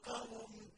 فوقهم